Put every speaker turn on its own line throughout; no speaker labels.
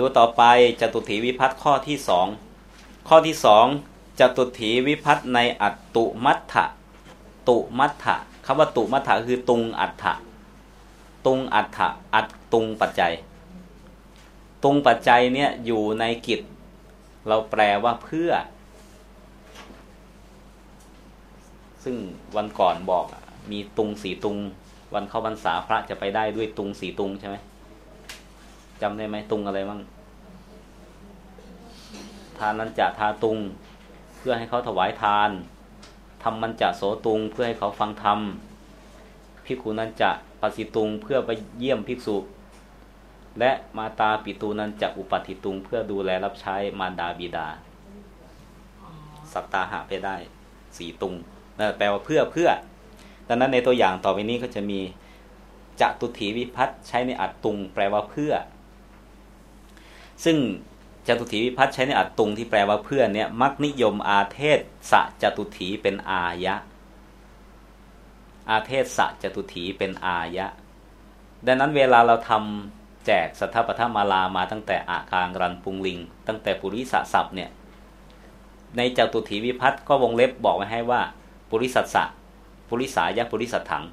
ดูต่อไปจตุถีวิพัฒน์ข้อที่สองข้อที่สองจตุถีวิพัฒน์ในอัตตุมัฏฐะตุมัฏฐะคำว่าตุมัฏฐะคือตุงอัฏฐะตุงอัฏฐะอัตตุงปัจจัย ตุงปัจจัยเนี่ยอยู่ในกิจ เราแปลว่าเพื่อ ซึ่งวันก่อนบอกมีตุงสีตุง วันเข้าพรรษาพระจะไปได้ด้วยตุงสีตุงใช่ไหม จำได้ไหมตุงอะไรบ้างทานนันจะทาตุง เพื่อให้เขาถวายทานทำมันจะโสตุงเพื่อให้เขาฟังธรรมพิกุนันจะปสิตุงเพื่อไปเยี่ยมภิกษุ และมาตาปิตูนันจะอุปัติตุง เพื่อดูแลรับใช้มารดาบิดา สัตตาหะไปได้สีตุงนั่นแปลว่าเพื่อเพื่อดังนั้นในตัวอย่างต่อไปนี้ก็จะมีจะตุถีวิพัฒใช้ในอัดตุง แปลว่าเพื่อ ซึ่งจตุถีวิพัฒใช้ในอัดตุงที่แปลว่าเพื่อนเนี่ยมักนิยมอาเทศสะจตุถีเป็นอายะ อาเทศสะจตุถีเป็นอายะ ดังนั้นเวลาเราทำแจกสัทธปทมาลามาตั้งแต่อาคางรันปุงลิง ตั้งแต่ปุริสศัพเนี่ยในจตุถีวิพัฒก็วงเล็บบอกไว้ให้ว่า ปุริสัสสะปุริสายะปุริสัทถัง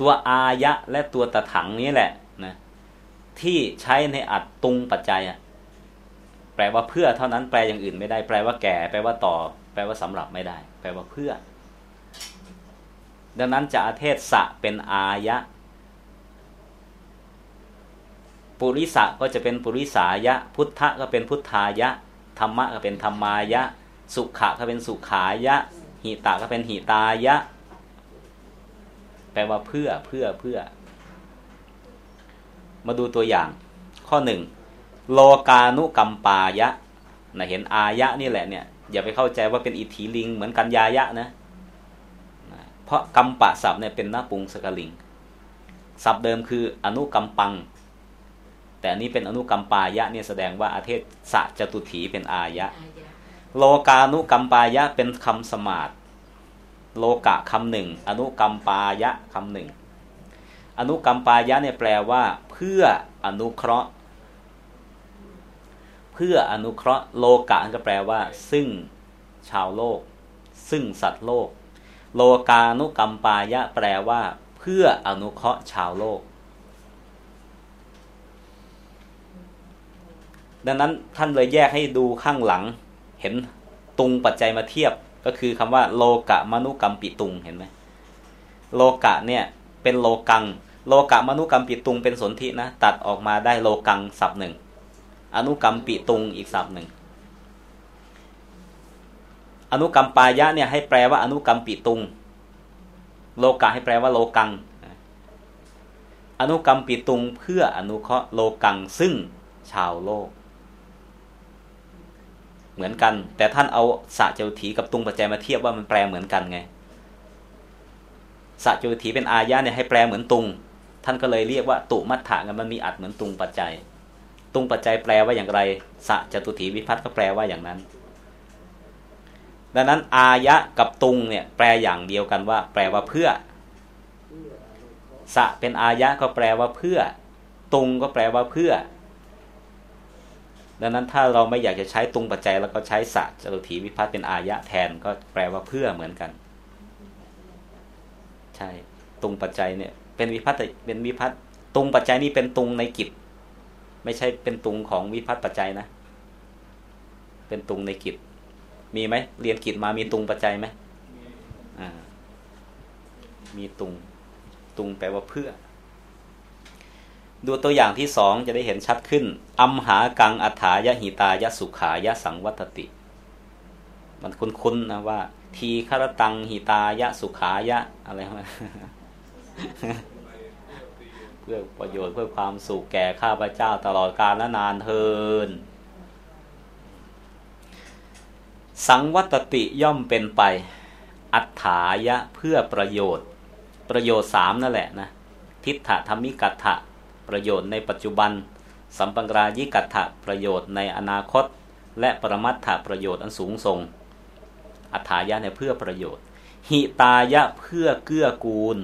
ตัวอายะและตัวตะถังนี้แหละนะที่ใช้ในอัดตุงปัจจัยอะแปลว่าเพื่อเท่านั้นแปลอย่างอื่นไม่ได้ แปลว่าแก่ แปลว่าต่อ แปลว่าสำหรับไม่ได้ แปลว่าเพื่อ ดังนั้นจะอาเทศสะเป็นอายะ ปุริสะก็จะเป็นปุริสายะ พุทธะก็เป็นพุทธายะ ธรรมะก็เป็นธรรมายะ สุขะก็เป็นสุขายะ หิตะก็เป็นหิตายะ ลว่าเพื่อเพื่อเพื่อ มาดูตัวอย่าง ข้อหนึ่งโลกานุกรรมปายะนะเห็นอายะนี่แหละเนี่ย อย่าไปเข้าใจว่าเป็นอิทธิลิง เหมือนกันยายะนะเพราะกรรมปะศัพท์เนี่ยเป็นหน้าปุงสกลิงศัพท์เดิมคืออนุกรรมปัง แต่อันนี้เป็นอนุกรรมปายะเนี่ยแสดงว่าอาเทศสะจตุถีเป็นอายะ โลกานุกรรมปายะเป็นคำสมาด โลกะคำหนึ่ง อนุกรรมปายะคำหนึ่ง อนุกรรมปายะเนี่ยแปลว่า เพื่ออนุเคราะห์ เพื่ออนุเคราะห์ โลกะก็แปลว่า ซึ่งชาวโลก ซึ่งสัตว์โลก โลกานุกรรมปายะ แปลว่า เพื่ออนุเคราะห์ชาวโลก ดังนั้นท่านเลยแยกให้ดูข้างหลัง เห็นตุงปัจจัยมาเทียบ ก็คือคำว่าโลกะมนุกรรมปิตุงเห็นไหมโลกะเนี่ย เป็นโลกัง โลกะมนุกรรมปิตุงเป็นสนธินะตัดออกมาได้โลกังศัพท์หนึ่งอนุกรรมปิตุงอีกศัพท์หนึ่งอนุกรรมปายะเนี่ยให้แปลว่าอนุกรรมปิตุง โลกะให้แปลว่าโลกัง อนุกรรมปิตุงเพื่ออนุเคราะห์โลกังซึ่งชาวโลก เหมือนกัน แต่ท่านเอาสะเจวถีกับตุงปัจจัยมาเทียบว่ามันแปลเหมือนกันไงสะเจวถีเป็นอายะเนี่ยให้แปลเหมือนตุง ท่านก็เลยเรียกว่าตุมัฏฐะมันมีอัดเหมือนตุงปัจจัย ตุงปัจจัยแปลว่าอย่างไรสะจตุถีวิพัฒน์ก็แปลว่าอย่างนั้น ดังนั้นอายะกับตุงเนี่ยแปลอย่างเดียวกันว่า แปลว่าเพื่อสะเป็นอายะก็แปลว่าเพื่อ ตุงก็แปลว่าเพื่อ ดังนั้นถ้าเราไม่อยากจะใช้ตุงปัจจัย แล้วก็ใช้สะจตุถีวิพัฒน์เป็นอายะแทนก็แปลว่าเพื่อเหมือนกัน ใช่ตุงปัจจัยเนี่ย เป็นวิพัฒน์เป็นวิพัฒน์ตุงปัจจัยนี่เป็นตุงในกิจ ไม่ใช่เป็นตุงของวิพัฒน์ปัจจัยนะ เป็นตุงในกิจ มีไหมเรียนกิจมามีตุงปัจจัยไหมอ่ามีตุง ตุงแปลว่าเพื่อ ดูตัวอย่างที่สองจะได้เห็นชัดขึ้น อัมหากังอัฏฐายะหิตายะสุขายะสังวัตติ มันคุ้นๆนะว่า ทีฆรตังหิตายะสุขายะอะไรมาเพื่อประโยชน์เพื่อความสุขแก่ข้าพเจ้าตลอดกาลและนานเทิน สังวัตติย่อมเป็นไป อัฏฐายะเพื่อประโยชน์ ประโยชน์สามนั่นแหละนะ ทิฏฐธรรมิกัตถะ ประโยชน์ในปัจจุบัน สัมปังรายิกัตถะประโยชน์ในอนาคต และปรมัตถะประโยชน์อันสูงส่ง อัฏฐายะเนี่ยเพื่อประโยชน์ หิตายะเพื่อเกื้อกูล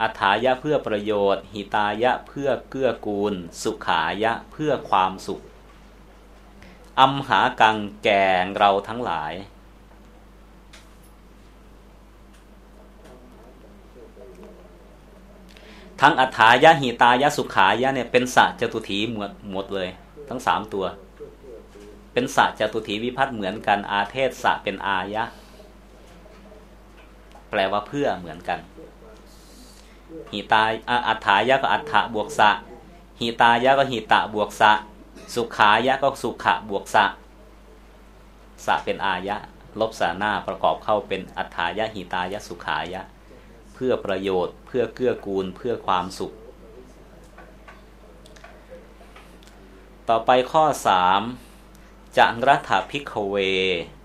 อัฏฐายะเพื่อประโยชน์ หิตายะเพื่อเกื้อกูล สุขายะเพื่อความสุขอัมหากังแก่เราทั้งหลาย ทั้งอัฏฐายะหิตายะสุขายะเนี่ยเป็นสัจตุถีหมดหมดเลย ทั้งสามตัว เป็นสัจตุถีวิพัฒน์เหมือนกัน อาเทศสะเป็นอายะ แปลว่าเพื่อเหมือนกันหิตายอัฏฐายะก็อัฏฐบวกสะหิตายะก็หิตะบวกสะสุขายะก็สุขะบวกสะสะเป็นอายะ ลบสาหน้าประกอบเข้าเป็นอัฏฐายะหิตายะสุขายะ พื่อประโยชน์ เพื่อเกื้อกูลเพื่อความสุข ต่อไปข้อสามจังรัฐพิกเว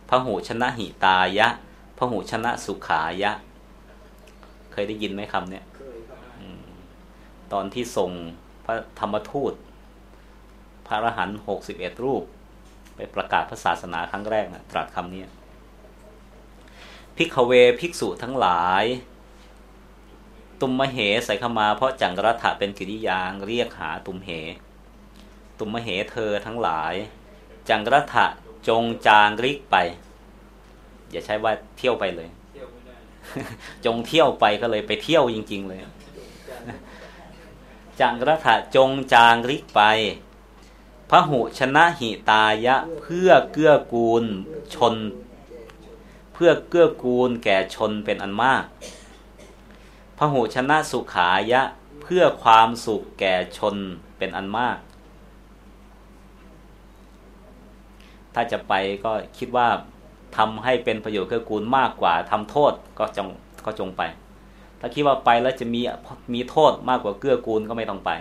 พหูชนะหิตายะพหูชนะสุขายะ เคยได้ยินไหมคำเนี้ยตอนที่ส่งพระธรรมทูต พระอรหันต์หกสิบเอ็ดรูป ไปประกาศพระศาสนาครั้งแรกนะตรัสคำนี้พิกเวภิกษุทั้งหลาย ตุมมเหใส่เข้ามา เพราะจังรัฐะเป็นกิริยางเรียกหาตุมเห ตุมมเหเธอทั้งหลาย จังรัฐะจงจางริกไป อย่าใช้ว่าเที่ยวไปเลย จงเที่ยวไปก็เลยไปเที่ยวจริง ๆ เลย จังรัฐะจงจางริกไปพระหุชนะหิตายะเพื่อเกื้อกูลชน เพื่อเกื้อกูลแก่ชนเป็นอันมาก พระหุชนะสุขายะเพื่อความสุขแก่ชนเป็นอันมาก ถ้าจะไปก็คิดว่าทำให้เป็นประโยชน์เกื้อกูลมากกว่าทำโทษก็จงก็จงไป ถ้าคิดว่าไปแล้วจะมีมีโทษมากกว่าเกื้อกูลก็ไม่ต้องไป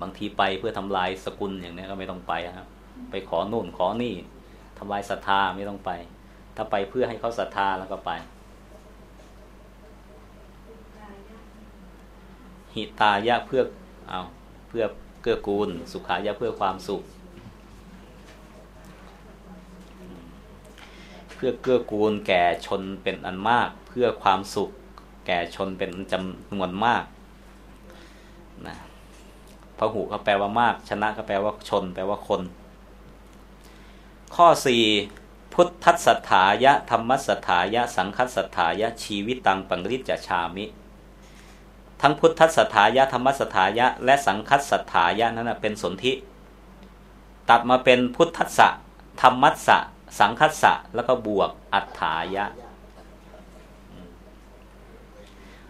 บางทีไปเพื่อทำลายสกุลอย่างนี้ก็ไม่ต้องไปครับ ไปขอโน่นขอนี่ทำลายศรัทธาไม่ต้องไป ถ้าไปเพื่อให้เขาศรัทธาแล้วก็ไป หิตายะเพื่อเอาเพื่อเกื้อกูล สุขายะเพื่อความสุข เพื่อเกื้อกูลแก่ชนเป็นอันมาก เพื่อความสุข แก่ชนเป็นจำนวนมากนะพหูก็แปลว่ามาก ชนะก็แปลว่าชน แปลว่าคน ข้อ4 พุทธสัทธายะธรรมสัทธายะ สังคัสสัทธายะชีวิตตังปังริจชามิ ทั้งพุทธสัทธายะธรรมสัทธายะ และสังคัสสัทธายะนั้นเป็นสนธิ ตัดมาเป็นพุทธสัธรรมัสสะสังคัสสะแล้วก็บวกอัฏฐายะ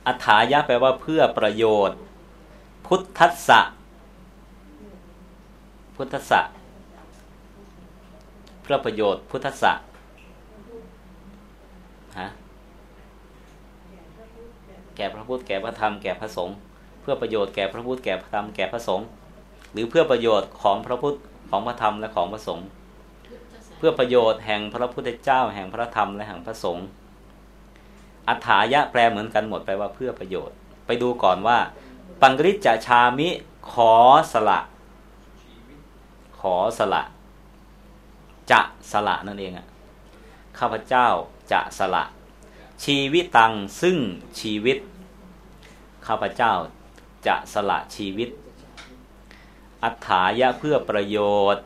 อัฏฐายะแปลว่าเพื่อประโยชน์ พุทธัสสะพุทธสะ พื่อประโยชน์พุทธสะฮะแก่พระพุทธแก่พระธรรมแก่พระสงฆ์เพื่อประโยชน์แก่พระพุทธแก่พระธรรมแก่พระสงฆ์หรือเพื่อประโยชน์ของพระพุทธของพระธรรมและของพระสงฆ์เพื่อประโยชน์แห่งพระพุทธเจ้า แห่งพระธรรมและแห่งพระสงฆ์อัฏฐายะแปลเหมือนกันหมดแปลว่าเพื่อประโยชน์ ไปดูก่อนว่า ปังกริจชามิขอสละ ขอสละ จะสละนั่นเองอะข้าพเจ้าจะสละ ชีวิตตังซึ่งชีวิต ข้าพเจ้าจะสละชีวิต อัฏฐายะเพื่อประโยชน์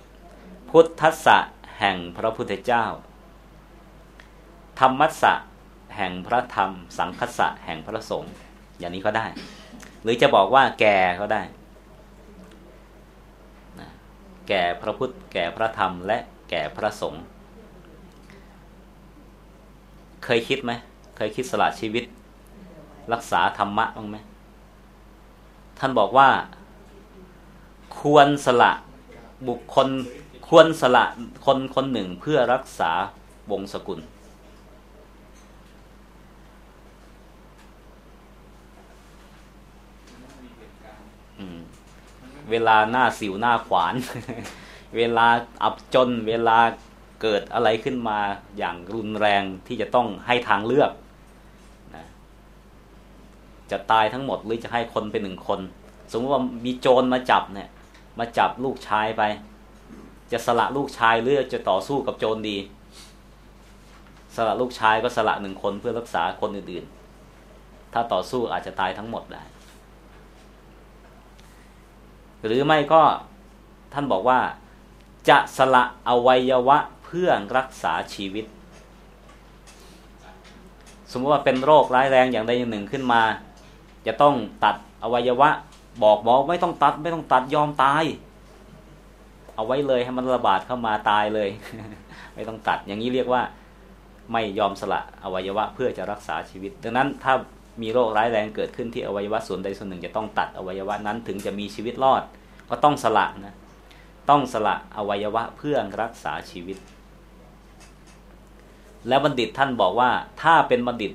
พุทธะแห่งพระพุทธเจ้า ธรรมัสสะแห่งพระธรรม สังคสะแห่งพระสงฆ์อย่างนี้ก็ได้ หรือจะบอกว่าแก่ก็ได้ แก่พระพุทธแก่พระธรรมและ แก่พระสงฆ์เคยคิดไหม เคยคิดสละชีวิต รักษาธรรมะบ้างไหม ท่านบอกว่า ควรสละบุคคล ควรสละคนคนหนึ่งเพื่อรักษาวงศกุล เวลาหน้าสิวหน้าขวาน เวลาอับจนเวลาเกิดอะไรขึ้นมาอย่างรุนแรงที่จะต้องให้ทางเลือกนะจะตายทั้งหมดหรือจะให้คนเป็นหนึ่งคน สมมติว่ามีโจรมาจับเนี่ย มาจับลูกชายไป จะสละลูกชายหรือจะต่อสู้กับโจรดี สละลูกชายก็สละหนึ่งคนเพื่อรักษาคนอื่นๆ ถ้าต่อสู้อาจจะตายทั้งหมดได้หรือไม่ก็ท่านบอกว่า จะสละอวัยวะเพื่อรักษาชีวิต สมมติว่าเป็นโรคร้ายแรงอย่างใดอย่างหนึ่งขึ้นมา จะต้องตัดอวัยวะ บอกหมอไม่ต้องตัด ไม่ต้องตัดยอมตาย เอาไว้เลยให้มันระบาดเข้ามาตายเลย ไม่ต้องตัดอย่างนี้เรียกว่าไม่ยอมสละอวัยวะเพื่อจะรักษาชีวิต ดังนั้นถ้ามีโรคร้ายแรงเกิดขึ้นที่อวัยวะส่วนใดส่วนหนึ่ง จะต้องตัดอวัยวะนั้นถึงจะมีชีวิตรอด ก็ต้องสละนะ ต้องสละอวัยวะเพื่อรักษาชีวิต แล้วบัณฑิตท่านบอกว่า ถ้าเป็นบัณฑิต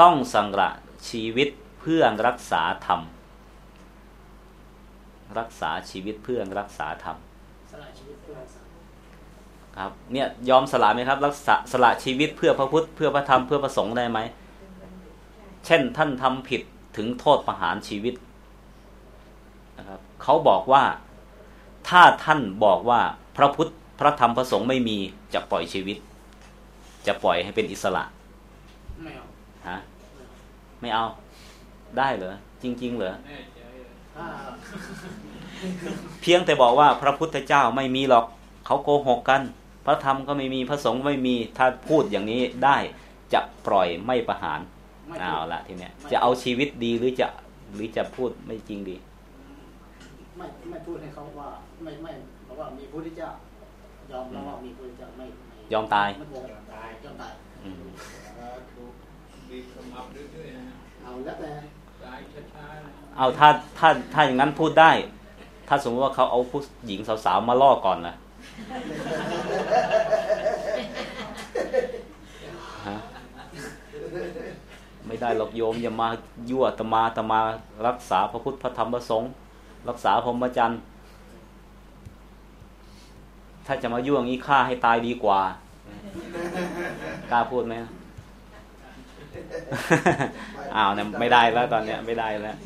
ต้องสังละชีวิตเพื่อรักษาธรรม รักษาชีวิตเพื่อรักษาธรรมครับเนี่ยยอมสละไหมครับ รักษาสละชีวิตเพื่อพระพุทธเพื่อพระธรรมเพื่อพระสงฆ์ได้ไหมเช่นท่านทำผิดถึงโทษประหารชีวิตนะครับเขาบอกว่า ถ้าท่านบอกว่าพระพุทธพระธรรมพระสงฆ์ไม่มีจะปล่อยชีวิต จะปล่อยให้เป็นอิสระ
ไม่เอา
ฮะไม่เอา ได้เหรอจริง ๆ เหรอ
ถ้า
เพียงแต่บอกว่าพระพุทธเจ้าไม่มีหรอกเขาโกหกกัน พระธรรมก็ไม่มีพระสงฆ์ไม่มีถ้าพูดอย่างนี้ได้จะปล่อยไม่ประหาร
ไม่
เอา
พูด
ละทีเนี้ยจะเอาชีวิตดีหรือจะหรือจะพูดไม่จริงดี
ไม่ไม่พูดให้เขาว่าไม่ไม่บอกว่ามีพระพุทธเจ้ายอมแล้วว่ามีพระพุทธเจ้าไม่ไม่
ยอมตาย
ไม่โกหกตายยอมตาย
อืม
ถูกบีบขมับเรื่อยๆนะ
เอาแล้วแต่
ตายช้าๆนะ
เอาถ้าถ้าถ้าอย่างนั้นพูดได้ ถ้าสมมติว่าเขาเอาผู้หญิงสาวๆมาล่อก่อนนะฮะไม่ได้หรอกโยมอย่ามายั่วตมาตมารักษาพระพุทธพระธรรมพระสงฆ์ รักษาพรหมจรรย์ถ้าจะมายั่วอย่างนี้ฆ่าให้ตายดีกว่ากล้าพูดไหมอ้าวเนี่ยไม่ได้แล้วตอนเนี้ยไม่ได้แล้ว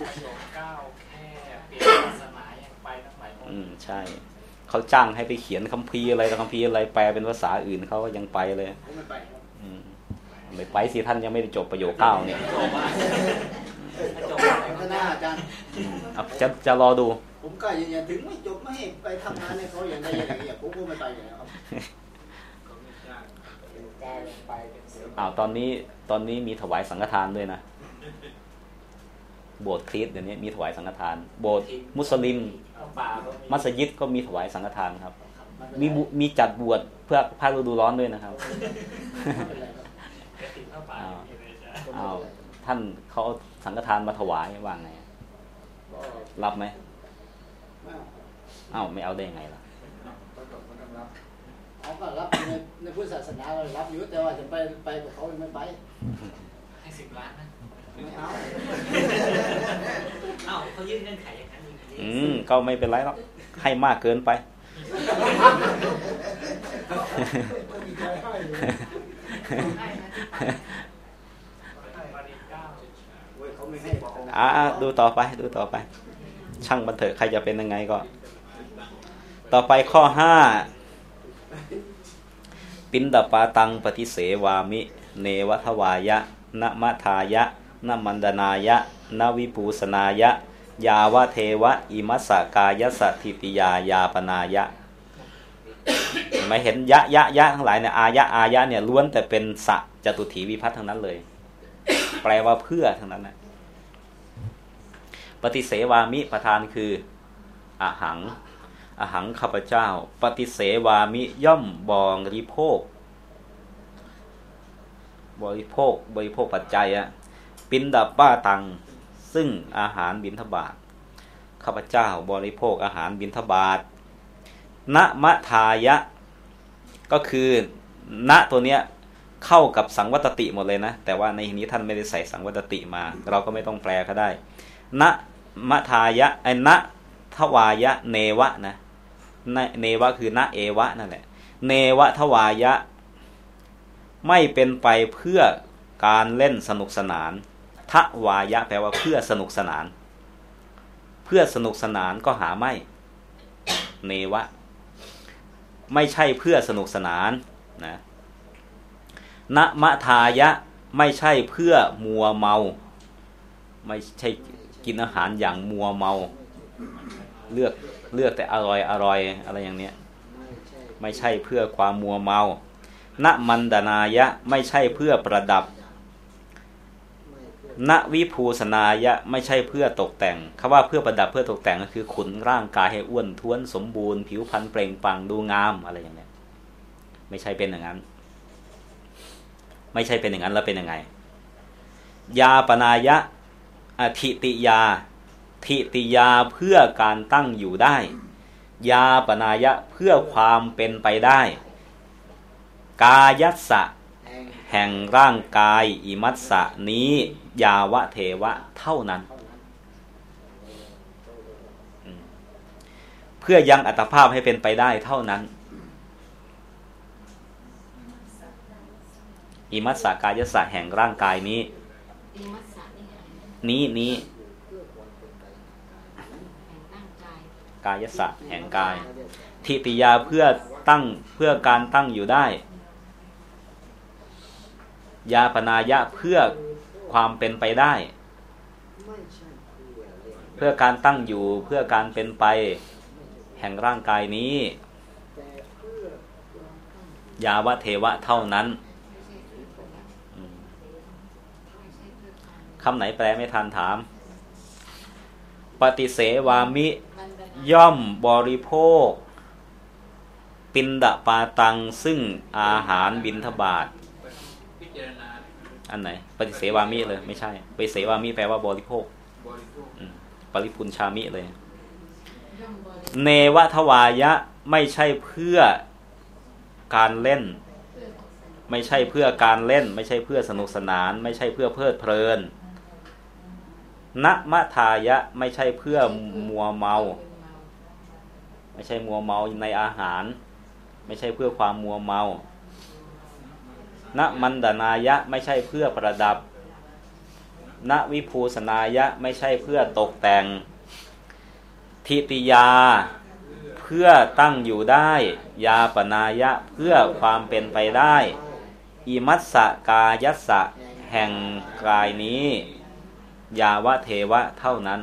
ประโยคเก้าแค่เปลี่ยนศาสนายังไปตั้งหลายอง
อื
ค์
มใช่ เขาจ้างให้ไปเขียนคัมภีร์อะไรแต่คัมภีร์อะไรแปลเป็นภาษาอื่นเขาก็ยังไปเลย
ผมไม่ไปครับ
อืมไม่ไปสิท่านยังไม่ได้จบประโยคเก้าเนี่ย
จบอะจบ
พัฒนาอาจารย์
เอาจะจะรอดู
ผมก็ยืนยันถึงไม่จบไม่ให้ไปทำงานให้เขาอย่างใดอย่างหนึ่งผมก็ไม่ไปอยู่แล้วครับ
เขาไม่จ้าง
ได้ลงไปเป็นเสือ
อ้าวตอนนี้ตอนนี้มีถวายสังฆทานด้วยนะโบสถ์คริสต์เดี๋ยวนี้มีถวายสังฆทาน โบสถ์มุสลิม
เอาป่าก็มี
มัสยิดก็มีถวายสังฆทานครับ
ครับไเป็นไร
มีบุมีจัดบวชเพื่อภาคฤดูร้อนด้วยนะครับ
ไม่เป็นไรครับ
กระถิ่นเข้าป่ามีเลยจ้ะ
อ้าว ท่านเขาเอาสังฆทานมาถวายว่าไง
ก็
รับไหม
ไม่เอา
อ้าวไม่เอาได้ยังไงล่ะ
เขาต้องเขาต้องรับ
เอาก็รับในในพุทธศาสนาเรารับอยู่แต่ว่าจะไปไปกับเขาไม่ไป
ให้สิบล้านนะ
ไม่เอา
เอ้าเขายื่นเงื่อนไขอย่างนั้นจริง
อืมก็ไม่เป็นไรหรอกให้มากเกินไป
อ่า
ดูต่อไปดูต่อไป ช่างบันเถอะใครจะเป็นยังไงก็ ต่อไปข้อห้าปินดาปาตังปฏิเสวามิ เนวัทวายะนมะทายะนมันดนายะนวิปูสนายะ ยาวะเทวะ อิมัสสกายสัทิติยายาปนายะไม่เห็นยะยะยะทั้งหลายเนี่ยอายะอายะเนี่ยล้วนแต่เป็นสะจตุถีวิพัฒน์ทั้งนั้นเลย แปลว่าเพื่อทั้งนั้นนะ ฏิเสวามิประธานคืออาหังอาหังข้าพเจ้า ปฏิเสวามิย่อมบองริโภค บริโภคบริโภคปัจจัยอะปินดาป้าตัง ซึ่งอาหารบิณฑบาตข้าพเจ้าบริโภคอาหารบิณฑบาตณมะทายะ ก็คือณตัวเนี้ยเข้ากับสังวัตติหมดเลยนะ แต่ว่าในนี้ท่านไม่ได้ใส่สังวัตติมา เราก็ไม่ต้องแปลก็ได้ณ มะทายะไอ้ณทวายะ เนวะนะเนวะคือณเอวะนั่นแหละ เนวะทวายะ ไม่เป็นไปเพื่อการเล่นสนุกสนานทวายะแปลว่าเพื่อสนุกสนาน เพื่อสนุกสนานก็หาไม่ เนวะ ไม่ใช่เพื่อสนุกสนานนะณมะทายะไม่ใช่เพื่อมัวเมา ไม่ใช่ กินอาหารอย่างมัวเมา เลือกเลือกแต่อร่อยอร่อยอะไรอย่างเนี้ยไม่ใช่เพื่อความมัวเมาณมันดานายะไม่ใช่เพื่อประดับณวิภูสนายะไม่ใช่เพื่อตกแต่งคำว่าเพื่อประดับเพื่อตกแต่งก็คือขุนร่างกายให้อ้วนท้วนสมบูรณ์ ผิวพรรณเปล่งปลั่งดูงามอะไรอย่างเนี้ย ไม่ใช่เป็นอย่างนั้น ไม่ใช่เป็นอย่างนั้นแล้วเป็นยังไง ยาปนายะ อธิติยาทิติยาเพื่อการตั้งอยู่ได้ ยาปนายะเพื่อความเป็นไปได้ กายัสสะ
แห่ง
ร่างกายอิมัสสะนี้ ยาวะเทวะเท่านั้น
เพื่
อยังอัตภาพให้เป็นไปได้เท่านั้น อิมัสสะกายสสะแห่งร่างกายนี้
อิมัส นี้
นี้
กาย
กายสะแห่งกาย ทิติยาเพื่อตั้งเพื่อการตั้งอยู่ได้ ยาปนายะเพื่อความเป็นไปได้
เพื่อ
การตั้งอยู่เพื่อการเป็นไป แห่งร่างกายนี้ ยาวะเทวะเท่านั้น
ไม่ใช่เพื่อประดับ
อืม
ไม่ใช่เพื่อ คำ
ไหนแปลไม่ทันถาม ปฏิเสวามิ ย่อมบริโภค ปินดาปาตัง ซึ่งอาหารบินทบาท อันไหน ปฏิเสวามิเลย ไม่ใช่ ปฏิเสวามิแปลว่าบริโภค
บริโภค
อืมปริพุนชามิเลย เนวทวายะไม่ใช่เพื่อการเล่นไม่ใช่เพื่อการเล่น ไม่ใช่เพื่อสนุกสนาน ไม่ใช่เพื่อเพลิดเพลิน ณมะทายะไม่ใช่เพื่อมัวเมา ไม่ใช่มัวเมาในอาหาร ไม่ใช่เพื่อความมัวเมาณมันดานายะไม่ใช่เพื่อประดับ ณวิภูสนายะไม่ใช่เพื่อตกแต่ง ทิติยา เพื่อตั้งอยู่ได้ ยาปนายะเพื่อความเป็นไปได้อิมัสสะกายัสสะแห่งกายนี้ ยาวะเทวะเท่านั้น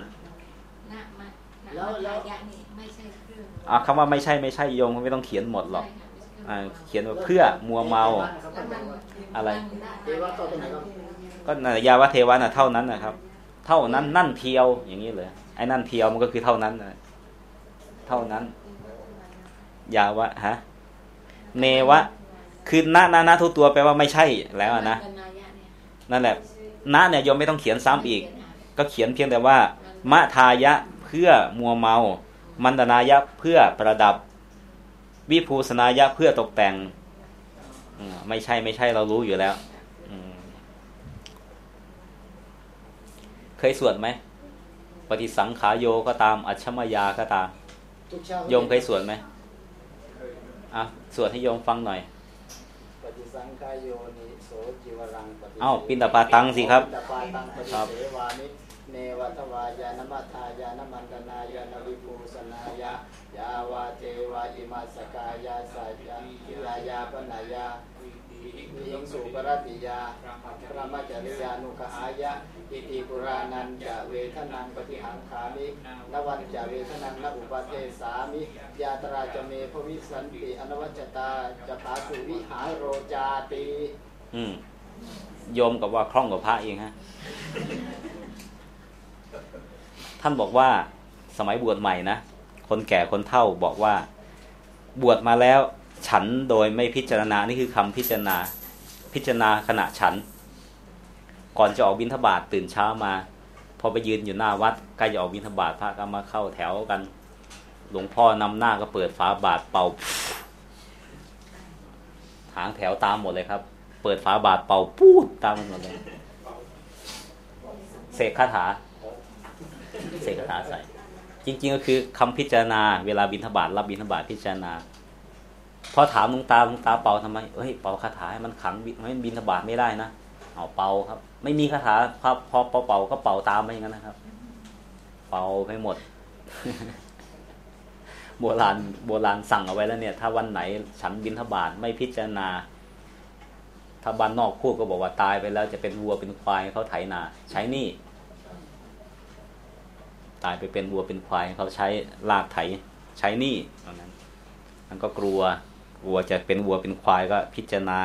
ณมะณมะทายะนี่ไม่ใช่เครื่อง
อะคำว่าไม่ใช่ไม่ใช่โยมไม่ต้องเขียนหมดหรอก
ใช่ค่ะไม่ใช่
อ่าเขียนว่าเพื่อมัวเมา
แล้วมัน
อะไร
เทวะเข้าตรงไหนครับ
ก็น่ะยาวะเทวะน่ะเท่านั้นนะครับ เท่านั้นนั่นเทียวอย่างนี้เลยไอ้นั่นเทียวมันก็คือเท่านั้นนะเท่านั้น ยาวะฮะเนวะ คือณณณทุกตัวแปลว่าไม่ใช่แล้วอะนะ
มัดายะเนี่ย
นั่นแหละณเนี่ยโยมไม่ต้องเขียนซ้ำอีก ก็เขียนเพียงแต่ว่ามะทายะเพื่อมัวเมา มันดนายะเพื่อประดับ วิภูสนายะเพื่อตกแต่งอืมไม่ใช่ไม่ใช่เรารู้อยู่แล้วอืมเคยสวดไหมปฏิสังขายโยก็ตาม อัชชมยาก็ตาม
ทุกเช้า
โยมเคยสวดไหมอะสวดให้โยมฟังหน่อย
ปฏิสังขายโยนิโสจิวรังปฏิ
เอ้าปิณฑปาตังสิครับ
ปิณฑปาตังปฏิ
ครับ
เนวัตวายานมัทธายานมันตนายานวิภูสนายายาวาเทวาอิมัสกายาสัจยายายาปนายาวิหิงสุปรติยาพระมัจจริยานุขหายะอิติปุรานันจะเวทนังปฏิหังขามินวันจะเวทนังนอุปเทสามิยาตราจะเมภวิสันติอนวัจตาจะถาสุวิหารโรจาติ
อืมโยมกับว่าคล่องกับพระเองฮะ ท่านบอกว่าสมัยบวชใหม่นะคนแก่คนเฒ่าบอกว่าบวชมาแล้วฉันโดยไม่พิจารณานี่คือคำพิจารณาพิจารณาขณะฉัน ก่อนจะออกบิณฑบาตตื่นเช้ามา พอไปยืนอยู่หน้าวัดใกล้จะออกบิณฑบาตพระก็มาเข้าแถวกัน หลวงพ่อนำหน้าก็เปิดฝาบาทเป่าหางแถวตามหมดเลยครับ เปิดฝาบาทเป่าปูดตามหมดเลยเสกคาถา เสกคาถาใส่ จริง ๆ ก็คือคำพิจารณา เวลาบิณฑบาตรับบิณฑบาตพิจารณาพอถามลุงตาลุงตาเป่าทำไมเอ้ยเป่าคาถาให้มันขังบิให้มันบิณฑบาตไม่ได้นะเอาเป่าครับ ไม่มีคาถาพอพอพอเป่าก็เป่าตามไปอย่างนั้นนะครับ เป่าไปหมดโบราณโบราณสั่งเอาไว้แล้วเนี่ย ถ้าวันไหนฉันบิณฑบาตไม่พิจารณา ถ้าบ้านนอกพูดก็บอกว่าตายไปแล้วจะเป็นวัวเป็นควายเขาไถนา ใช้นี่ ตายไปเป็นวัวเป็นควายเขาใช้ลากไถใช้หนี่ตอนนั้น มันก็กลัววัวจะเป็นวัวเป็นควายก็พิจารณา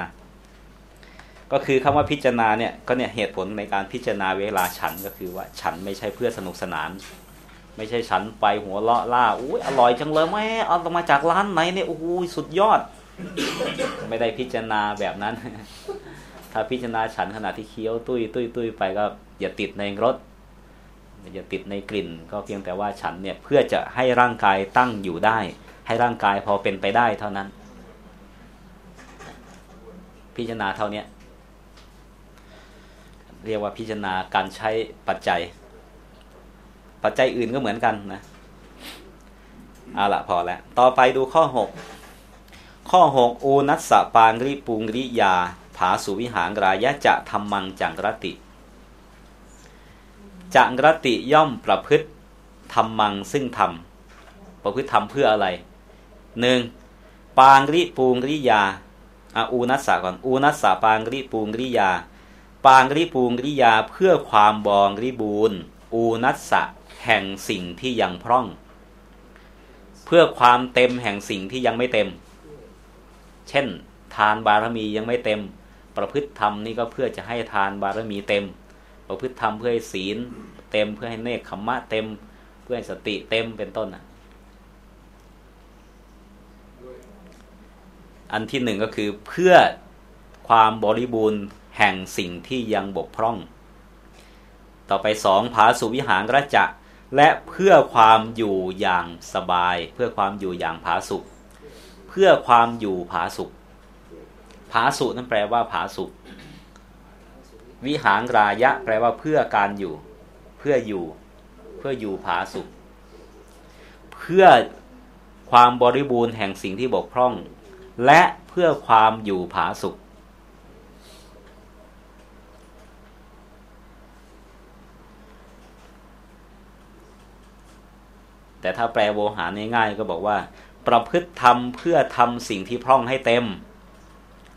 ก็คือคำว่าพิจารณาเนี่ยก็เนี่ยเหตุผลในการพิจารณาเวลาฉันก็คือว่าฉันไม่ใช่เพื่อสนุกสนาน ไม่ใช่ฉันไปหัวเลาะล่าอุ้ยอร่อยจังเลยแม่เอามาจากร้านไหนเนี่ยโอ้โหสุดยอด ไม่ได้พิจารณาแบบนั้น ถ้าพิจารณาฉันขณะที่เคี้ยวตุ้ยตุ้ยตุ้ยไปก็อย่าติดในรส อย่าติดในกลิ่น ก็เพียงแต่ว่าฉันเนี่ยเพื่อจะให้ร่างกายตั้งอยู่ได้ ให้ร่างกายพอเป็นไปได้เท่านั้น พิจารณาเท่านี้เรียกว่าพิจารณาการใช้ปัจจัย ปัจจัยอื่นก็เหมือนกันนะเอาละพอแล้ว ต่อไปดูข้อหกข้อหกอูนัสสะปางริปุงริยา ผาสุวิหารายะจะธรรมังจังรติ จังรติย่อมประพฤติธรรมังซึ่งธรรมประพฤติธรรมเพื่ออะไรหนึ่งปางริปูงริยาอาอูนัสสะก่อนอูนัสสะปางริปูงริยา ปางริปูงริยาเพื่อความบองริบูรณ์อูนัสสะแห่งสิ่งที่ยังพร่อง เพื่อความเต็มแห่งสิ่งที่ยังไม่เต็ม เช่น ทานบารมียังไม่เต็ม ประพฤติธรรมนี่ก็เพื่อจะให้ทานบารมีเต็ม ประพฤติธรรมเพื่อให้ศีล เต็มเพื่อให้เนคขมมะเต็ม เพื่อให้สติเต็มเป็นต้นอะ อันที่หนึ่งก็คือเพื่อความบริบูรณ์แห่งสิ่งที่ยังบกพร่อง ต่อไปสองผาสุวิหารระจะและเพื่อความอยู่อย่างสบาย เพื่อความอยู่อย่างผาสุข เพื่อความอยู่ผาสุขผาสุนั่นแปลว่าผาสุข วิหารรายะ แปลว่าเพื่อการอยู่ เพื่ออยู่ เพื่ออยู่ผาสุข เพื่อความบริบูรณ์แห่งสิ่งที่บกพร่อง และเพื่อความอยู่ผาสุข แต่ถ้าแปลโวหารง่ายๆก็บอกว่า ประพฤติธรรมเพื่อทำสิ่งที่พร่องให้เต็ม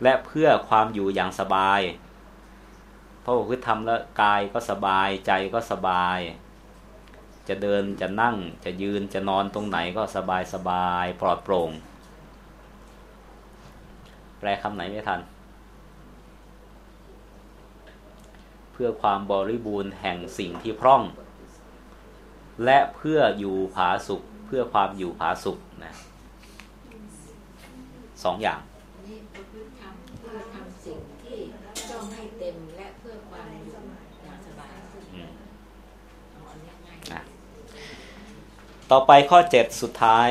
และเพื่อความอยู่อย่างสบาย พราะประพฤติธรรมแล้วกายก็สบายใจก็สบาย จะเดินจะนั่งจะยืนจะนอนตรงไหนก็สบายสบายปลอดโปร่ง แปลคำไหนไม่ทัน เพื่อความบริบูรณ์แห่งสิ่งที่พร่อง และเพื่ออยู่ผาสุข เพื่อความอยู่ผาสุขนะสองอย่าง
นี่ประพฤติทำเพื่อทำสิ่งที่ต้องให้เต็มและเพื่อความอยู่อย่างสบาย
อืม
เอาอันเนี้ยง่าย
นะ ต่อไปข้อเจ็ดสุดท้าย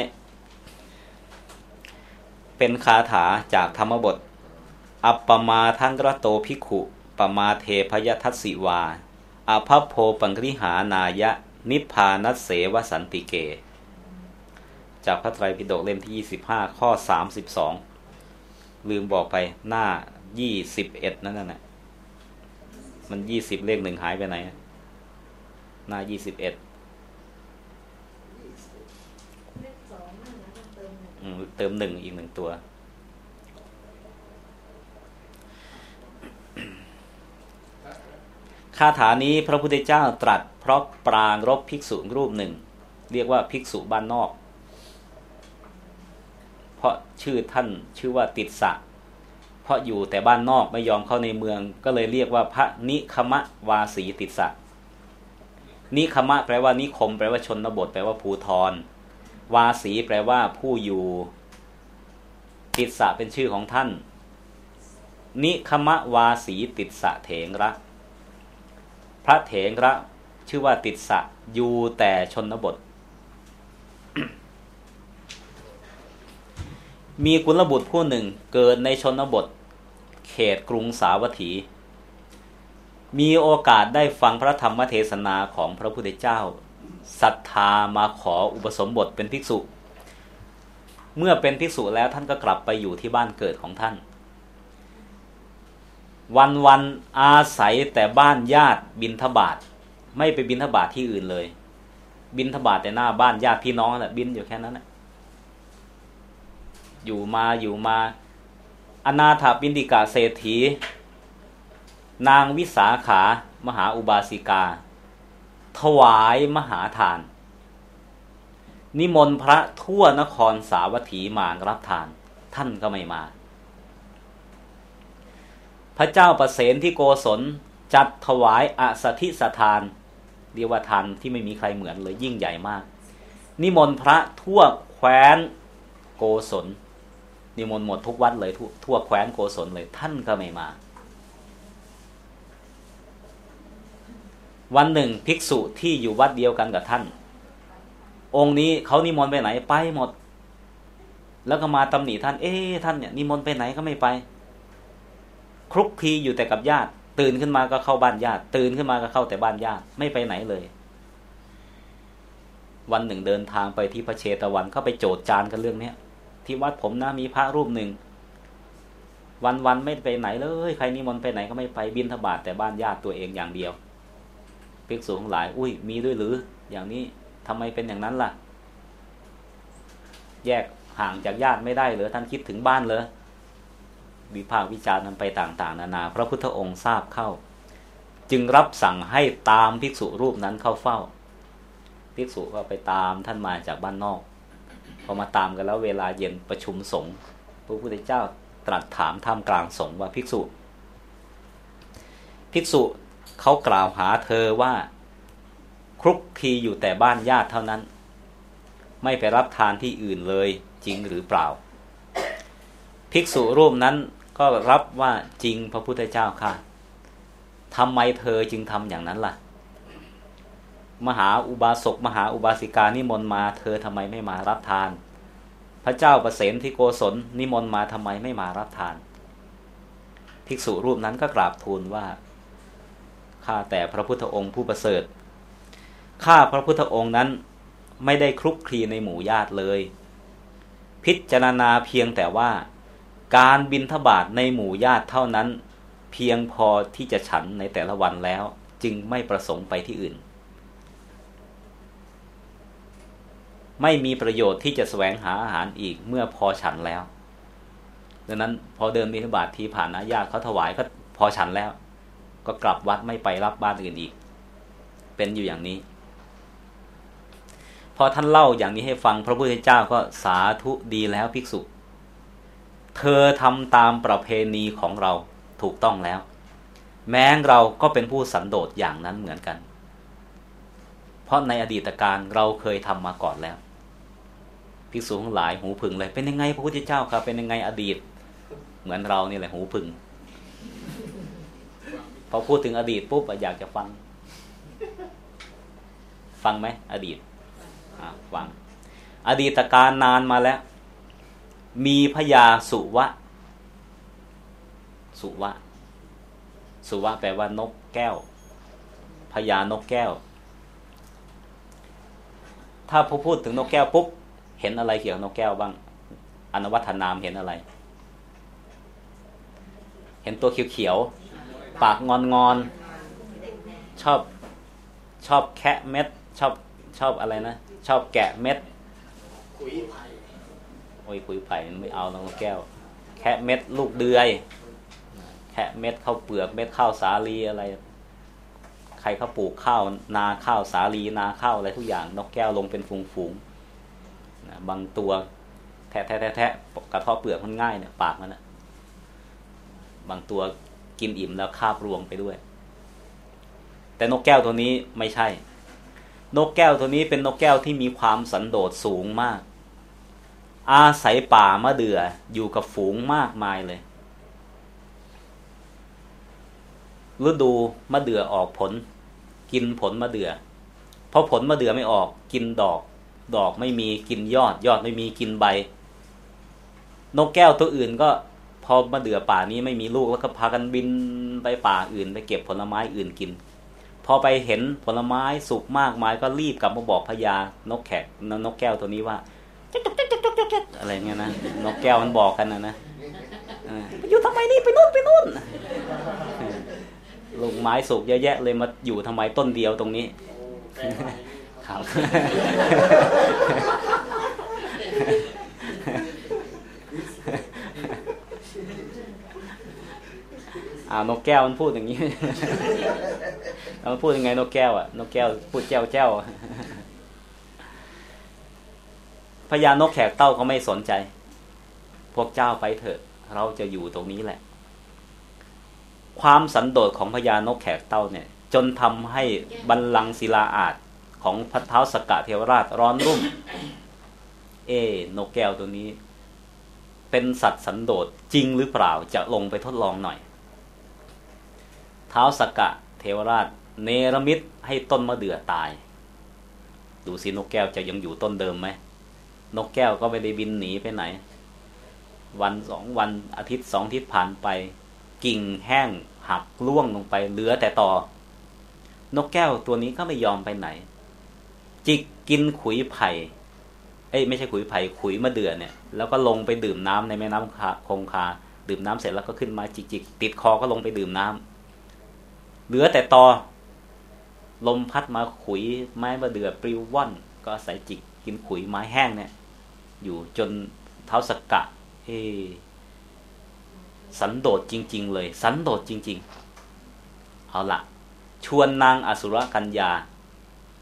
เป็นคาถาจากธรรมบท อัปปมาทังกระโตภิกขุปมาเทพยทัสสิวาอภพโพปังริหานายะ นิพพานัสเสวสันติเก จากพระไตรปิฎกเล่มที่ 25 ข้อ 32 ลืมบอกไปหน้า 21 นั่นน่ะมัน 20 เลขหนึ่งหายไปไหน หน้า 21 อืม เติมหนึ่งอีกหนึ่งตัว คาถานี้พระพุทธเจ้าตรัส เพราะปรางรบภิกษุรูปหนึ่ง เรียกว่าภิกษุบ้านนอก เพราะชื่อท่านชื่อว่าติดสะ เพราะอยู่แต่บ้านนอกไม่ยอมเข้าในเมือง ก็เลยเรียกว่าพระนิคมะวาสีติดสะนิคมะแปลว่านิคม แปลว่าชนบท แปลว่าภูทร วาสีแปลว่าผู้อยู่ติดสะเป็นชื่อของท่าน นิคมะวาสีติดสะเถงระ พระเถงระ ชื่อว่าติดสะอยู่แต่ชนบท มีกุลบุตรผู้หนึ่งเกิดในชนบท เขตกรุงสาวัตถี มีโอกาสได้ฟังพระธรรมเทศนาของพระพุทธเจ้า ศรัทธามาขออุปสมบทเป็นภิกษุ เมื่อเป็นภิกษุแล้วท่านก็กลับไปอยู่ที่บ้านเกิดของท่าน วันวันอาศัยแต่บ้านญาติบินทบาทไม่ไปบินทบาทที่อื่นเลย บินทบาทแต่หน้าบ้านญาติพี่น้องแหละบินอยู่แค่นั้นแหละอยู่มาอยู่มา อนาถาบินดิกาเศรษฐี นางวิสาขามหาอุบาสิกา ถวายมหาทาน นิมนต์พระทั่วนครสาวัตถีมารับทาน ท่านก็ไม่มา พระเจ้าประเสนที่โกศลจัดถวายอสถิสทานเรียกว่าทานที่ไม่มีใครเหมือนเลยยิ่งใหญ่มาก นิมนต์พระทั่วแคว้นโกศลนิมนต์หมดทุกวัดเลยททั่วแคว้นโกศลเลยท่านก็ไม่มา วันหนึ่งภิกษุที่อยู่วัดเดียวกันกับท่าน องค์นี้เขานิมนต์ไปไหนไปหมด แล้วก็มาตำหนิท่าน เอ๊ะท่านเนี่ยนิมนต์ไปไหนก็ไม่ไป คลุกคลีอยู่แต่กับญาติ ตื่นขึ้นมาก็เข้าบ้านญาติ ตื่นขึ้นมาก็เข้าแต่บ้านญาติไม่ไปไหนเลย วันหนึ่งเดินทางไปที่พระเชตวันเข้าไปโจดจานกันเรื่องเนี้ยที่วัดผมนะมีพระรูปหนึ่ง วันวันไม่ไปไหนเลย ใครนิมนต์ไปไหนก็ไม่ไปบินทบาทแต่บ้านญาติตัวเองอย่างเดียว ภิกษุทั้งหลาย อุ้ยมีด้วยหรือ อย่างนี้ทำไมเป็นอย่างนั้นล่ะ แยกห่างจากญาติไม่ได้หรือท่านคิดถึงบ้านเลยวิพากวิจารณ์นันไปต่าง ๆ นานา พระพุทธองค์ทราบเข้า จึงรับสั่งให้ตามภิกษุรูปนั้นเข้าเฝ้า ภิกษุก็ไปตามท่านมาจากบ้านนอก พอมาตามกันแล้วเวลาเย็นประชุมสงฆ์พระพุทธเจ้าตรัสถามท่ามกลางสงฆ์ว่าภิกษุ ภิกษุ เขากล่าวหาเธอว่าครุกคลีอยู่แต่บ้านญาติเท่านั้น ไม่ไปรับทานที่อื่นเลยจริงหรือเปล่า ภิกษุรูปนั้นก็รับว่าจริงพระพุทธเจ้าค่ะทำไมเธอจึงทำอย่างนั้นล่ะ มหาอุบาสกมหาอุบาสิกานิมนต์มา เธอทำไมไม่มารับทาน พระเจ้าประเสนที่โกศลนิมนต์มาทำไมไม่มารับทาน ภิกษุรูปนั้นก็กราบทูลว่า ข้าแต่พระพุทธองค์ผู้ประเสริฐ ข้าพระพุทธองค์นั้นไม่ได้คลุกคลีในหมู่ญาติเลย พิจารณาเพียงแต่ว่า การบินทบาทในหมู่ญาติเท่านั้น เพียงพอที่จะฉันในแต่ละวันแล้ว จึงไม่ประสงค์ไปที่อื่น ไม่มีประโยชน์ที่จะแสวงหาอาหารอีกเมื่อพอฉันแล้วดังนั้นพอเดินบิณฑบาตทีผ่านนะญาติเขาถวายก็พอฉันแล้ว ก็กลับวัดไม่ไปรับบ้านอื่นอีก เป็นอยู่อย่างนี้ พอท่านเล่าอย่างนี้ให้ฟังพระพุทธเจ้าก็สาธุดีแล้วภิกษุ เธอทำตามประเพณีของเราถูกต้องแล้ว แม้เราก็เป็นผู้สันโดษอย่างนั้นเหมือนกัน เพราะในอดีตการเราเคยทำมาก่อนแล้วภิกษุทั้งหลายหูผึ่งเลยเป็นยังไงพระพุทธเจ้าครับเป็นยังไงอดีต เหมือนเรานี่แหละหูผึ่ง พอพูดถึงอดีตปุ๊บอยากจะฟัง ฟังไหมอดีตฟัง อดีตการนานมาแล้ว มีพญาสุวะ สุวะ สุวะแปลว่านกแก้วพญานกแก้ว ถ้าพอพูดถึงนกแก้วปุ๊บเห็นอะไรเกี่ยวกับนกแก้วบ้าง อนวัฒนามเห็นอะไร เห็นตัวเขียว ปากงอนงอนชอบชอบแคะเม็ด ชอบชอบอะไรนะ ชอบแกะเม็ด
ขุยไผ่
โอ้ยขุยไผ่ไม่เอาน้องแก้ว แคะเม็ดลูกเดือย แคะเม็ดข้าวเปลือกเม็ดข้าวสาลีอะไร ใครเขาปลูกข้าวนาข้าวสาลีนาข้าวอะไรทุกอย่างนกแก้วลงเป็นฝูงๆบางตัวแทะแทะแทะกระเทาะเปลือกมันง่ายเนี่ยปากมันนะบางตัว กินอิ่มแล้วคาบรวงไปด้วย แต่นกแก้วตัวนี้ไม่ใช่ นกแก้วตัวนี้เป็นนกแก้วที่มีความสันโดษสูงมาก อาศัยป่ามะเดื่ออยู่กับฝูงมากมายเลยฤดูมะเดื่อออกผล กินผลมะเดื่อเพราะผลมะเดื่อไม่ออก กินดอก ดอกไม่มีกินยอด ยอดไม่มีกินใบ นกแก้วตัวอื่นก็ อมาเดือป่านี้ไม่มีลูกแล้วก็พากันบินไปป่าอื่น ไปเก็บผลไม้อื่นกิน พอไปเห็นผลไม้สุกมากมายก็รีบกลับมาบอกพญานกแขกนกแก้วตัวนี้ว่าอะไรเงี้ยนะนกแก้วมันบอกกันนะนะอยู่ทำไมนี่ไปนู่นไปนู่นลูกไม้สุกเยอะแยะเลยมาอยู่ทำไมต้นเดียวตรงนี้ครับ อ้านกแก้วมันพูดอย่างนี้มันพูดยังไงนกแก้วอะนกแก้วพูดแจ้วแจ้วพญานกแขกเต้าเขาไม่สนใจ พวกเจ้าไปเถอะ เราจะอยู่ตรงนี้แหละ ความสันโดษของพญานกแขกเต้าเนี่ย จนทำให้บัลลังก์ศิลาอาจของพระเท้าสกะเทวราชร้อนรุ่ม เอ๊นกแก้วตัวนี้ เป็นสัตว์สันโดษจริงหรือเปล่าจะลงไปทดลองหน่อย ท้าสกกะเทวราช เนรมิตให้ต้นมะเดื่อตาย ดูสินกแก้วจะยังอยู่ต้นเดิมไหมนกแก้วก็ไม่ได้บินหนีไปไหน วันสองวันอาทิตย์สองอาทิตย์ผ่านไป กิ่งแห้งหักร่วงลงไปเหลือแต่ต่อ นกแก้วตัวนี้ก็ไม่ยอมไปไหน จิกกินขุยไผ่เอ้ยไม่ใช่ขุยไผ่ขุยมะเดื่อเนี่ย แล้วก็ลงไปดื่มน้ำในแม่น้ำคาคงคา ดื่มน้ำเสร็จแล้วก็ขึ้นมาจิกจิกติดคอก็ลงไปดื่มน้ำ เหลือแต่ตอ ลมพัดมาขุยไม้มะเดื่อปลิวว่อน ก็ใส่จิกกินขุยไม้แห้งเนี่ย อยู่จนเท้าสกกะเอสันโดษจริง ๆ เลย สันโดษจริง ๆ เอาละชวนนางอสุรกัญญา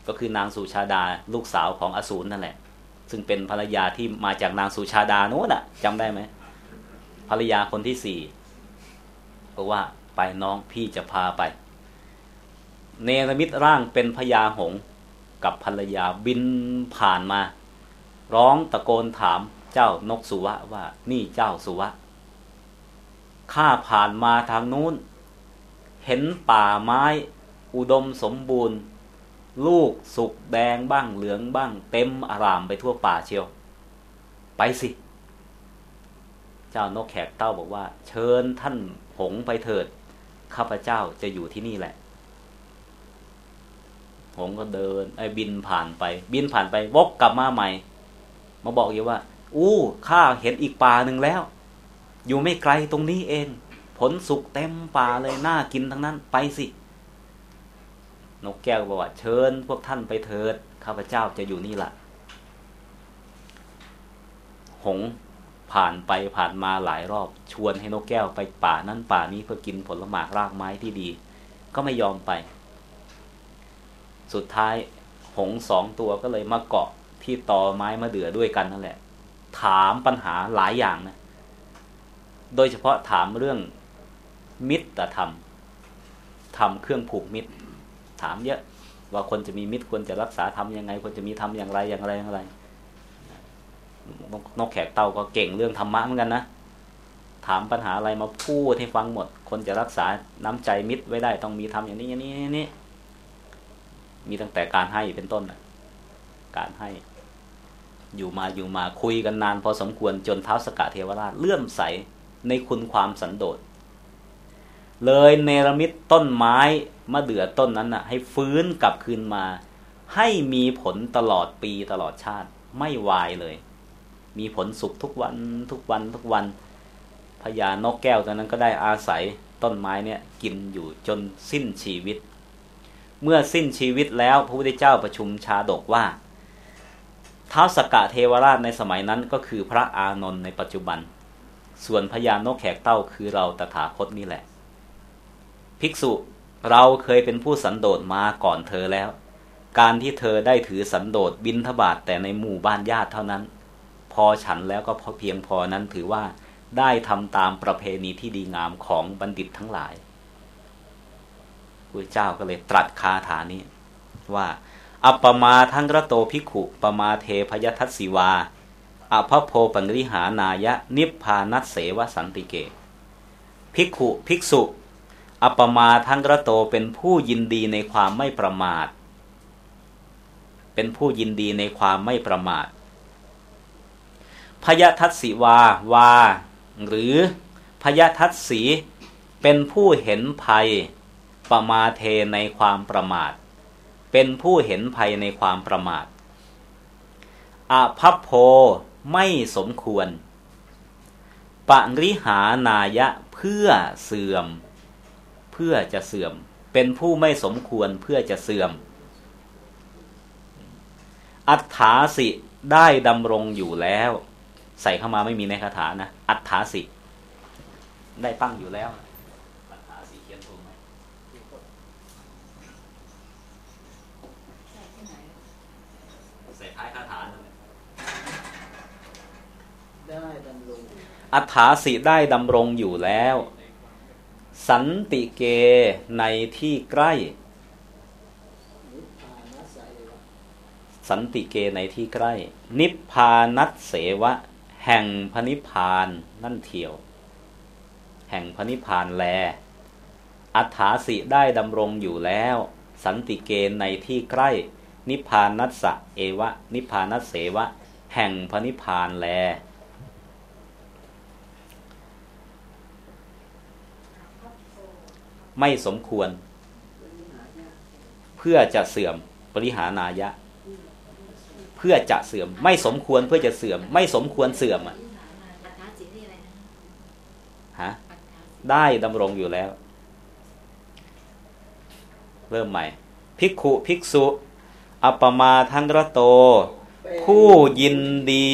ก็คือนางสุชาดาลูกสาวของอสูรนั่นแหละ ซึ่งเป็นภรรยาที่มาจากนางสุชาดาโน้นอะจำได้ไหมภรรยาคนที่สี่บอกว่าไปน้องพี่จะพาไป เนรมิตร่างเป็นพญาหงกับภรรยาบินผ่านมา ร้องตะโกนถามเจ้านกสุวะว่านี่เจ้าสุวะข้าผ่านมาทางนู้น เห็นป่าไม้ อุดมสมบูรณ์ ลูกสุกแดงบ้างเหลืองบ้าง เต็มอารามไปทั่วป่าเชียว ไปสิ เจ้านกแขกเต้าบอกว่า เชิญท่านหงไปเถิด ข้าพเจ้าจะอยู่ที่นี่แหละ หงก็เดิน ไอ้บินผ่านไป บินผ่านไปวกกลับมาใหม่ มาบอกอยู่ว่า อู้ข้าเห็นอีกป่าหนึ่งแล้ว อยู่ไม่ไกลตรงนี้เอง ผลสุกเต็มป่าเลยน่ากินทั้งนั้น ไปสิ นกแก้วบอกว่าเชิญ พวกท่านไปเถิด ข้าพเจ้าจะอยู่นี่ละหงผ่านไปผ่านมาหลายรอบ ชวนให้นกแก้วไปป่านั้นป่านี้เพื่อกินผลหมากรากไม้ที่ดี ก็ไม่ยอมไป สุดท้ายหงสองตัวก็เลยมาเกาะที่ตอไม้มะเดื่อด้วยกันนั่นแหละ ถามปัญหาหลายอย่างนะ โดยเฉพาะถามเรื่องมิตรธรรมทำเครื่องผูกมิตร ถามเยอะว่าคนจะมีมิตรควรจะรักษาทำยังไงควรจะมีทำอย่างไรอย่างไรอย่างไรนกแขกเต่าก็เก่งเรื่องธรรมะเหมือนกันนะถามปัญหาอะไรมาพูดให้ฟังหมด คนจะรักษาน้ำใจมิตรไว้ได้ต้องมีทำอย่างนี้อย่างนี้อย่างนี้ มีตั้งแต่การให้เป็นต้นนะการให้ อยู่มาอยู่มาคุยกันนาน พอสมควรจนเท้าสกะเทวราชเลื่อมใสในคุณความสันโดษ เลยเนรมิตต้นไม้มะเดื่อต้นนั้นนะให้ฟื้นกลับคืนมา ให้มีผลตลอดปีตลอดชาติ ไม่วายเลย มีผลสุกทุกวันทุกวันทุกวันพญานกแก้วตอนนั้นก็ได้อาศัยต้นไม้เนี่ยกินอยู่จนสิ้นชีวิต เมื่อสิ้นชีวิตแล้วพระพุทธเจ้าประชุมชาดกว่าท้าวสกกะเทวราชในสมัยนั้นก็คือพระอานนท์ในปัจจุบัน ส่วนพญานกแขกเต้าคือเราตถาคตนี่แหละ ภิกษุเราเคยเป็นผู้สันโดษมาก่อนเธอแล้ว การที่เธอได้ถือสันโดษบินทบาทแต่ในหมู่บ้านญาติเท่านั้น พอฉันแล้วก็เพียงพอนั้นถือว่าได้ทำตามประเพณีที่ดีงามของบัณฑิตทั้งหลาย พระเจ้าก็เลยตรัสคาถานี้ ว่า อัปปมาทั้งระโตภิกขุปมาเทพยทัตสีวาอภโพปัริหานายะ นิพพานัสเสวสันติเก ภิกขุภิกษุ อัปมาทั้งระโตเป็นผู้ยินดีในความไม่ประมาท เป็นผู้ยินดีในความไม่ประมาทพยทัตสีวาวา หรือพยทัตสีเป็นผู้เห็นภัย ปมาเทในความประมาท เป็นผู้เห็นภัยในความประมาทอภัพโพไม่สมควร ปริหานายะเพื่อเสื่อม เพื่อจะเสื่อม เป็นผู้ไม่สมควรเพื่อจะเสื่อม อัฏฐาสิได้ดำรงอยู่แล้ว ใส่เข้ามาไม่มีในคาถานะ อัฏฐาสิ ได้ตั้งอยู่แล้ว อัฏฐาส เขียนถูกไหม
ใส่ที่ไหน
ใส่ท้ายคาถานั่นแหละ
ได้ดำรง
อัฏฐาสิได้ดำรงอยู่แล้ว สันติเกในที่ใกล้
สั
นติเกในที่ใกล้ นิพพานัตเสวะ แห่งพนิพานนั่นเทียว แห่งพนิพานแล อัฏฐาสิได้ดำรงอยู่แล้ว สันติเกในที่ใกล้ นิพพานัสสะเอวะ นิพพานัสเสวะ แห่งพนิพานแล ไม่สมควร เพื่อจะเสื่อมปริหานายะ เพื่อจะเสื่อม ไม่สมควรเพื่อจะเสื่อม ไม่สมควรเสื่อม
อะ
ฮะได้ดำรงอยู่แล้ว เริ่มใหม่ ภิกขุภิกษุ อัปมาทังระโต ผู้ยินดี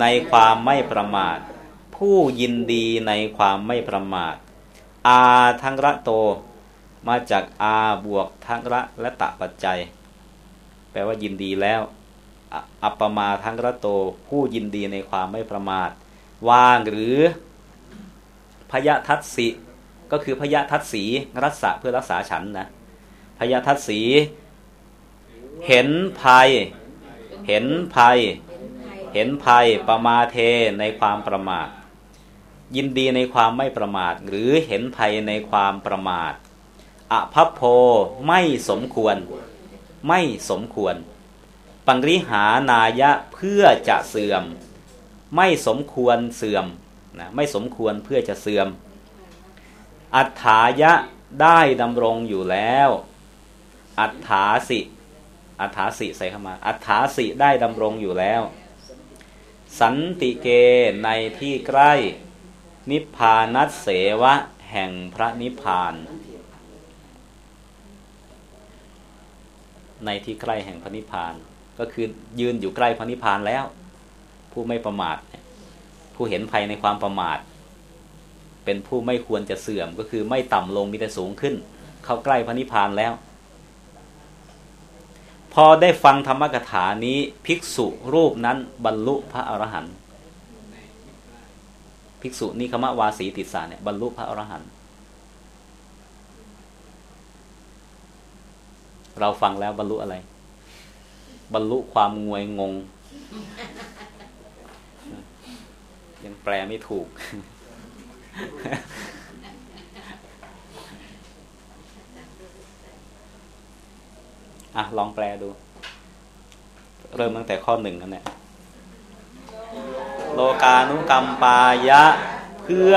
ในความไม่ประมาท ผู้ยินดีในความไม่ประมาท อาทั้งระโต มาจากอาบวกทั้งระและตะปัจจัย แปลว่ายินดีแล้ว อัปปมาทั้งระโต ผู้ยินดีในความไม่ประมาท ว่างหรือพยทัศสีก็คือพยทัศสีรักษาเพื่อรักษาฉันนะพยทัศสีเห็นภัย เห็นภัย
เห็
นภัยประมาเทในความประมาท ยินดีในความไม่ประมาท หรือเห็นภัยในความประมาทอภพโพไม่สมควร ไม่สมควร ปังริหานายะเพื่อจะเสื่อม ไม่สมควรเสื่อมนะไม่สมควรเพื่อจะเสื่อม อัฏฐายะได้ดำรงอยู่แล้ว อัฏฐาสิอัฏฐาสิใส่เข้ามา อัฏฐาสิได้ดำรงอยู่แล้ว สันติเกในที่ใกล้ นิพพานัสเสวะแห่งพระนิพพาน ในที่ใกล้แห่งพระนิพพาน ก็คือยืนอยู่ใกล้พระนิพพานแล้ว ผู้ไม่ประมาทผู้เห็นภัยในความประมาท เป็นผู้ไม่ควรจะเสื่อมก็คือไม่ต่ำลงมีแต่สูงขึ้น เข้าใกล้พระนิพพานแล้ว พอได้ฟังธรรมกถานี้ภิกษุรูปนั้นบรรลุพระอรหันต์ ภิกษุนิคมะวาสีติสาเนี่ยบรรลุพระอรหันต์เราฟังแล้วบรรลุอะไร บรรลุความงวยงง ยังแปลไม่ถูก อะ ลองแปลดู เริ่มตั้งแต่ข้อหนึ่งนั่นแหละ โลกานุกรรมปายะ เพื่อ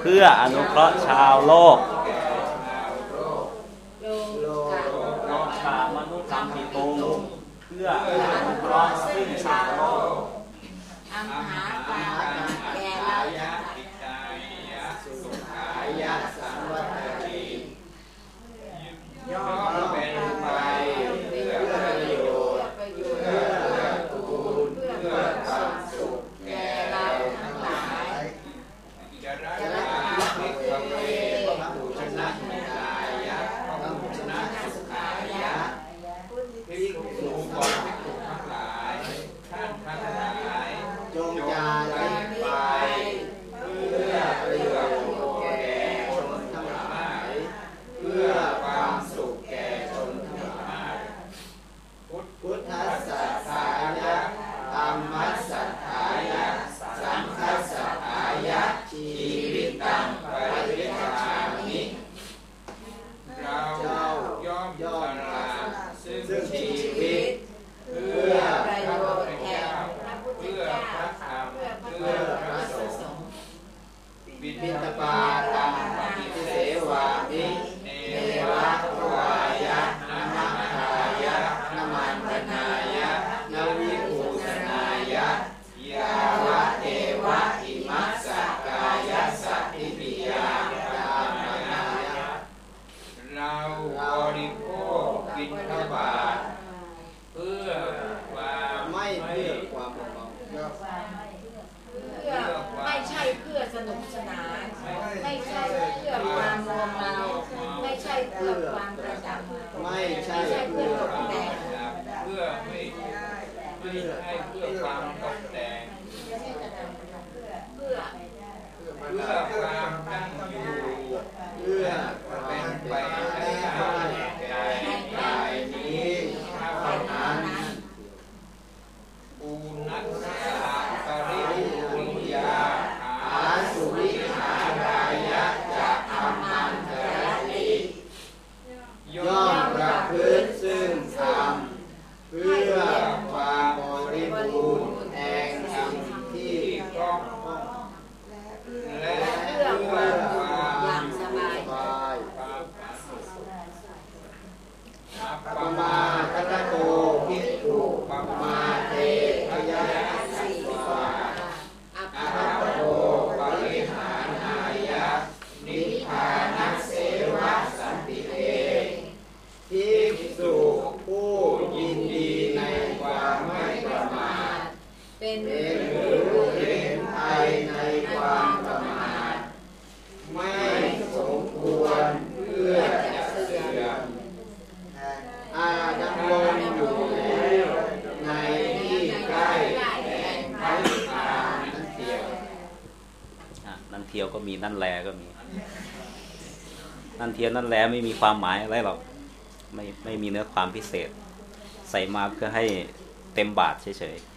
เพื่ออนุเคราะห์ชาวโลก นั้น
แหละ
ไม่มีความหมายอะไรหรอกไม่ไม่มีเนื้อความพิเศษ ใส่มาเพื่อให้เต็มบาทเฉยๆ